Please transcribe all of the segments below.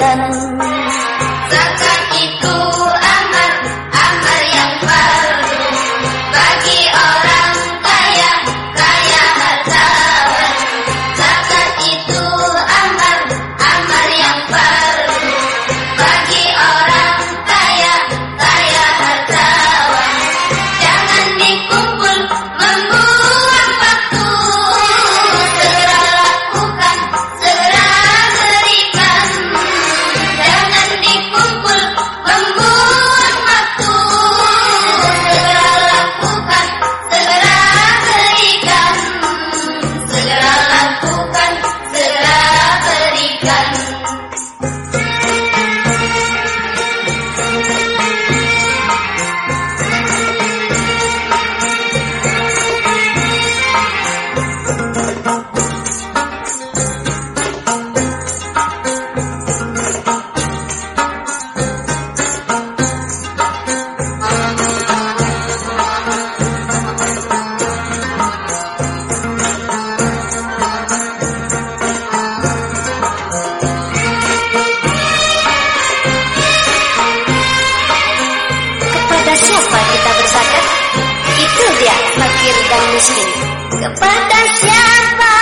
kan Kepada siapa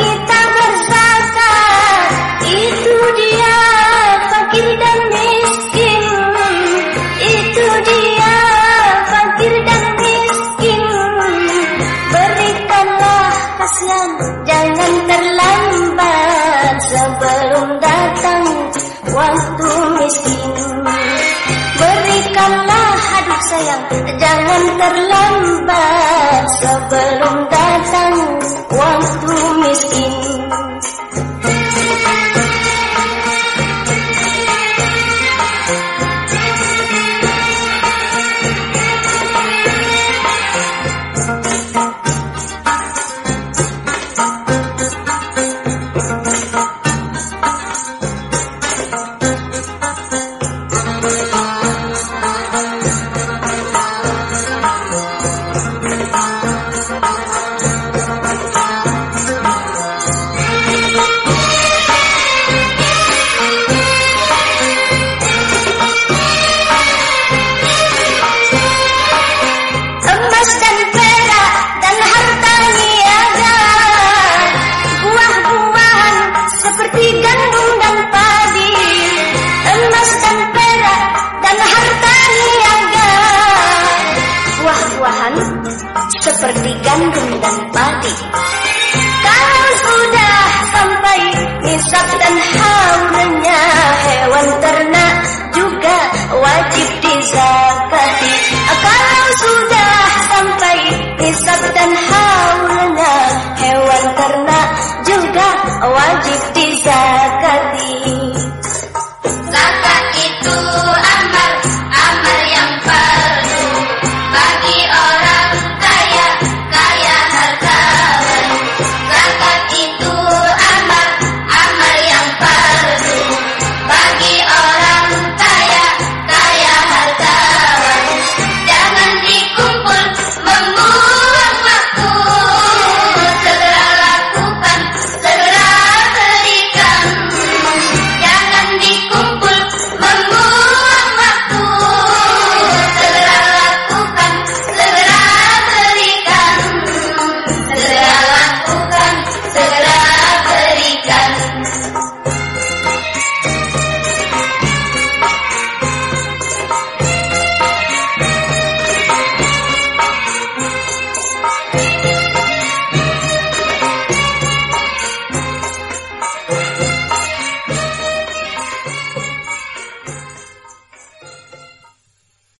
kita berzakat Itu dia fakir dan miskin. Itu dia fakir dan miskin. Berikanlah kasihan Jangan terlambat sebelum datang waktu miskin. Berikanlah aduh sayang Jangan terlambat sebelum Oh. you. Kalau sudah sampai hisap dan haulnya hewan ternak juga wajib dizakati. Kalau sudah sampai hisap dan haulnya hewan ternak juga wajib dizakati.